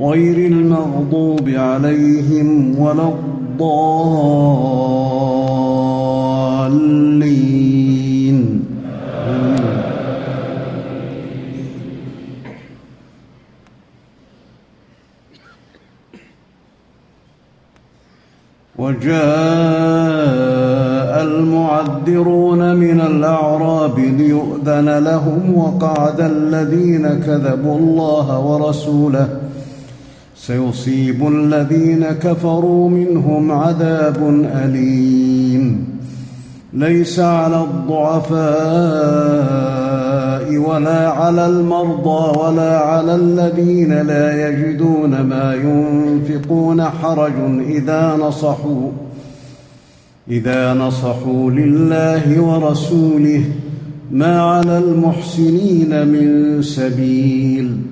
غير المغضوب عليهم ولا الضالين. وجاء المعذرون من الأعراب ليؤذن لهم وقعد الذين كذبوا الله ورسوله سيصيب الذين كفروا منهم عذاب أليم. ليس على الضعفاء ولا على المرضى ولا على الذين لا يجدون ما ينفقون حرج إذا نصحوا إذا نصحوا لله ورسوله ما على المحسنين من سبيل.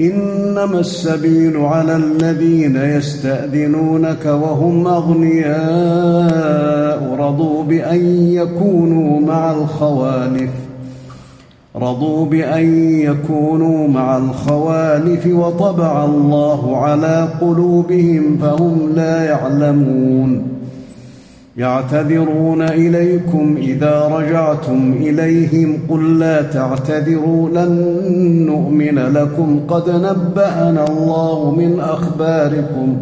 إنما السبيل على الذين يستأذنونك وهم أغنياء. رضوا بأن يكونوا مع الخوالف. رضوا بأن يكونوا مع الخوالف وطبع الله على قلوبهم فهم لا يعلمون. يعتذرون إليكم إذا رجعتم إليهم قل لا تعتذروا لن نؤمن لكم قد نبأنا الله من أخباركم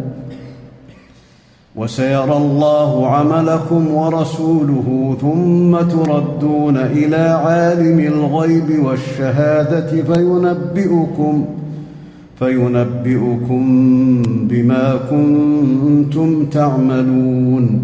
وسيرى الله عملكم ورسوله ثم تردون إلى عالم الغيب والشهادة فينبئكم فينبئكم بما كنتم تعملون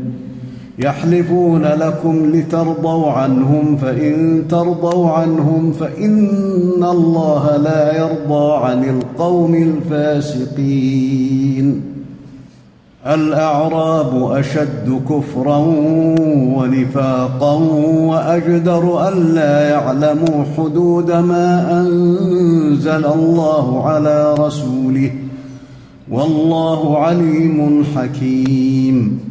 يحلفون لكم لترضوا عنهم فإن ترضوا عنهم فإن الله لا يرضى عن القوم الفاسقين. الأعراب أشد كفرا ونفاقا وأجدر الا يعلموا حدود ما أنزل الله على رسوله. والله عليم حكيم.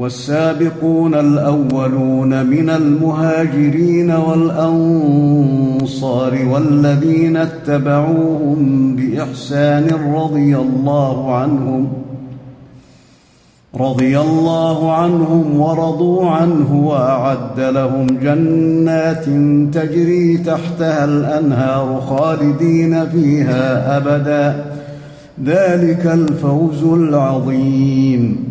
والسابقون الأولون من المهاجرين والأنصار والذين اتبعوهم بإحسان رضي الله عنهم رضي الله عنهم ورضوا عنه وأعد لهم جنات تجري تحتها الأنهار خالدين فيها أبدا. ذلك الفوز العظيم.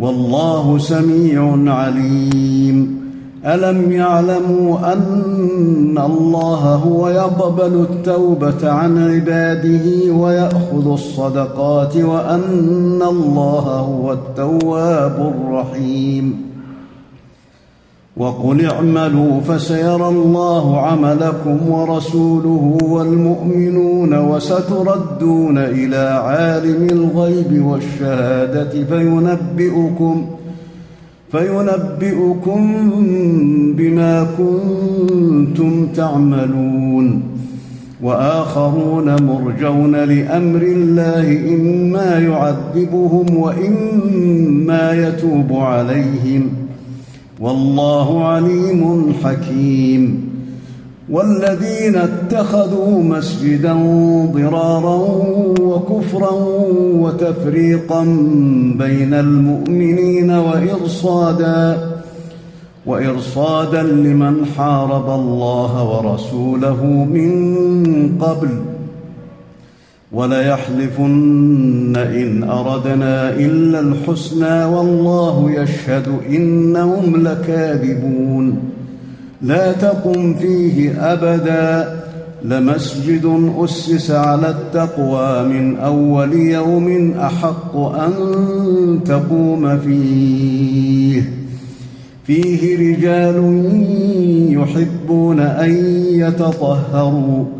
والله سميع عليم. ألم يعلموا أن الله هو يقبل التوبة عن عباده ويأخذ الصدقات وأن الله هو التواب الرحيم. وقل اعملوا فسيرى الله عملكم ورسوله والمؤمنون وستردون إلى عالم الغيب والشهادة فينبئكم فينبئكم بما كنتم تعملون وآخرون مرجون لأمر الله إما يعذبهم وإما يتوب عليهم والله عليم حكيم. والذين اتخذوا مسجدا ضرارا وكفرا وتفريقا بين المؤمنين وإرصادا وإرصادا لمن حارب الله ورسوله من قبل وليحلفن إن أردنا إلا الحسنى والله يشهد إنهم لكاذبون. لا تقم فيه أبدا. لمسجد أسس على التقوى من أول يوم أحق أن تقوم فيه. فيه رجال يحبون أن يتطهروا.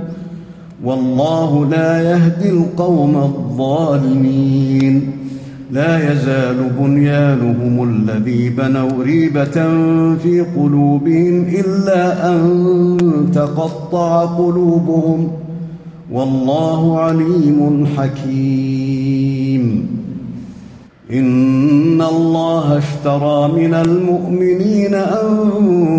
والله لا يهدي القوم الظالمين. لا يزال بنيانهم الذي بنوا ريبة في قلوبهم إلا أن تقطع قلوبهم. والله عليم حكيم. إن الله اشترى من المؤمنين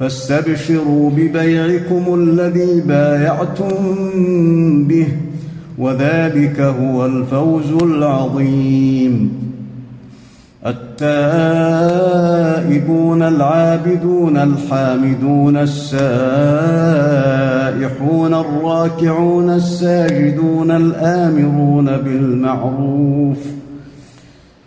فاستبشروا ببيعكم الذي بايعتم به وذلك هو الفوز العظيم. التائبون العابدون الحامدون السائحون الراكعون الساجدون الآمرون بالمعروف.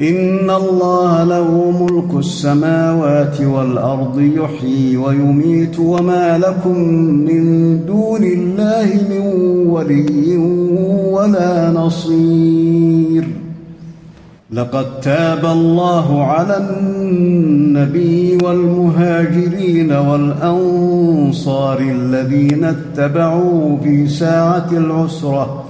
إن الله له ملك السماوات والأرض يحيي ويميت وما لكم من دون الله من ولي ولا نصير. لقد تاب الله على النبي والمهاجرين والأنصار الذين اتبعوه في ساعة العسرة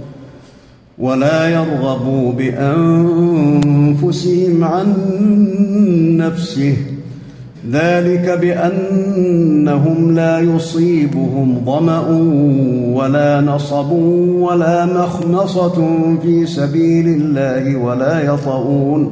ولا يرغبوا بأنفسهم عن نفسه. ذلك بأنهم لا يصيبهم ظمأ ولا نصب ولا مخمصة في سبيل الله ولا يطؤون.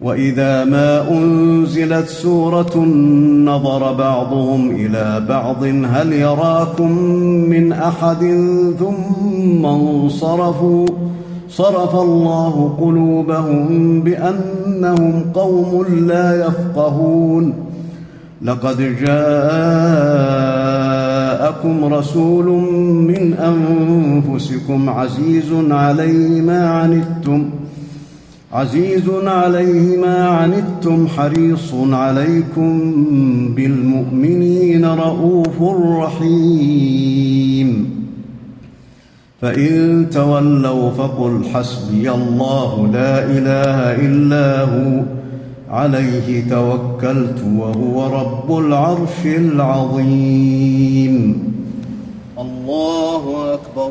وإذا ما أنزلت سورة نظر بعضهم إلى بعض هل يراكم من أحد؟ ثم انصرفوا صرف الله قلوبهم بأنهم قوم لا يفقهون. لقد جاءكم رسول من أنفسكم عزيز عليه ما عنتم عزيز عليه ما عنتم حريص عليكم بالمؤمنين رءوف رحيم. فإن تولوا فقل حسبي الله لا إله إلا هو عليه توكلت وهو رب العرش العظيم. الله أكبر.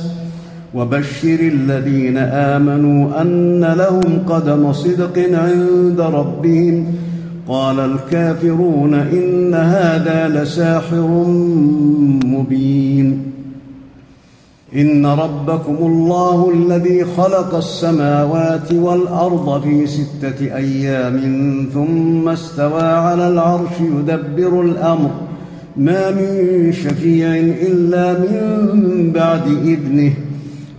وبشر الذين آمنوا أن لهم قدم صدق عند ربهم. قال الكافرون إن هذا لساحر مبين. إن ربكم الله الذي خلق السماوات والأرض في ستة أيام ثم استوى على العرش يدبر الأمر. ما من شفيع إلا من بعد إذنه.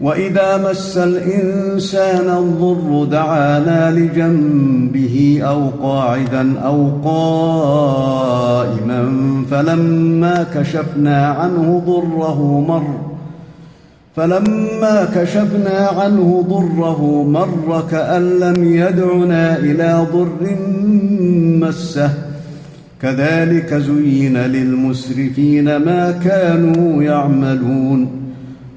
وإذا مس الإنسان الضر دعانا لجنبه أو قاعدا أو قائما فلما كشفنا عنه ضره مر فلما كشفنا عنه ضره مر كأن لم يدعنا إلى ضر مسه كذلك زين للمسرفين ما كانوا يعملون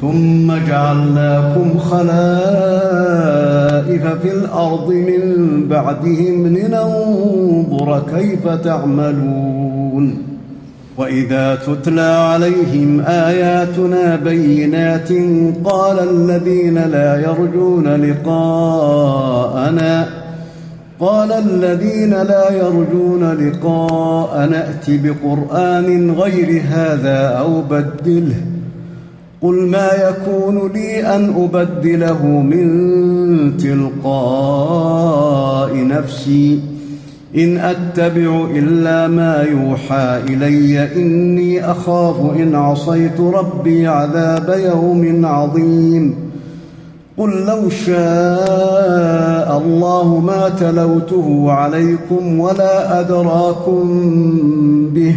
ثم جعلناكم خلائف في الأرض من بعدهم لننظر كيف تعملون. وإذا تتلى عليهم آياتنا بينات قال الذين لا يرجون لقاءنا قال الذين لا يرجون لقاءنا ائت بقرآن غير هذا أو بدله. قل ما يكون لي ان ابدله من تلقاء نفسي ان اتبع الا ما يوحى الي اني اخاف ان عصيت ربي عذاب يوم عظيم قل لو شاء الله ما تلوته عليكم ولا ادراكم به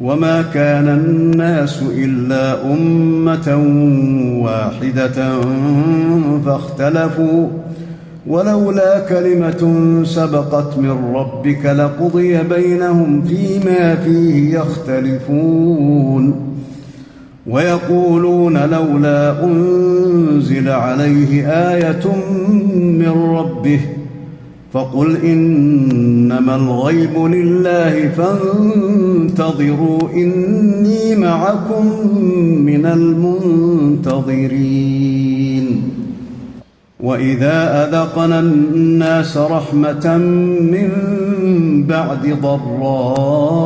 وما كان الناس الا امه واحدة فاختلفوا ولولا كلمه سبقت من ربك لقضي بينهم فيما فيه يختلفون ويقولون لولا انزل عليه إيه من ربه فقل إنما الغيب لله فانتظروا إني معكم من المنتظرين. وإذا أذقنا الناس رحمة من بعد ضراء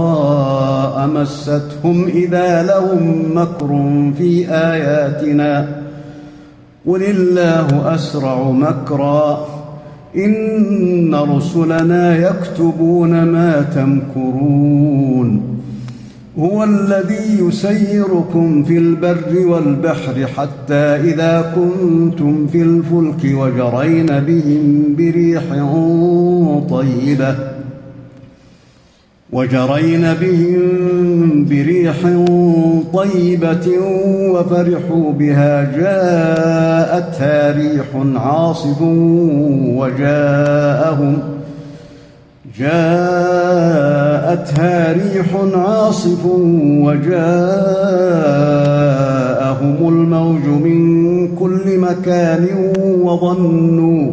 مستهم إذا لهم مكر في آياتنا. قل الله أسرع مكرا. إن رسلنا يكتبون ما تمكرون. هو الذي يسيركم في البر والبحر حتى إذا كنتم في الفلك وجرين بهم بريح طيبة. وجرين بهم بريح طيبة وفرحوا بها جاءتها ريح عاصف وجاءهم جاءتها ريح عاصف وجاءهم الموج من كل مكان وظنوا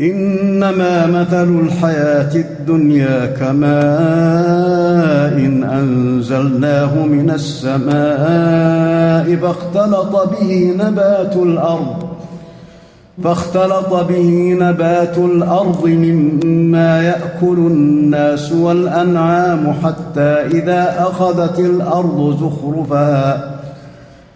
إنما مثل الحياة الدنيا كماء إن أنزلناه من السماء فاختلط به نبات الأرض فاختلط به نبات الأرض مما يأكل الناس والأنعام حتى إذا أخذت الأرض زخرفها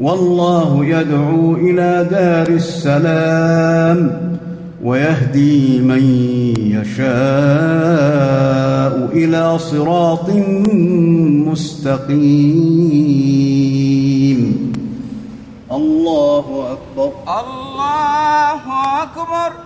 والله يدعو إلى دار السلام ويهدي من يشاء إلى صراط مستقيم. الله أكبر. الله أكبر.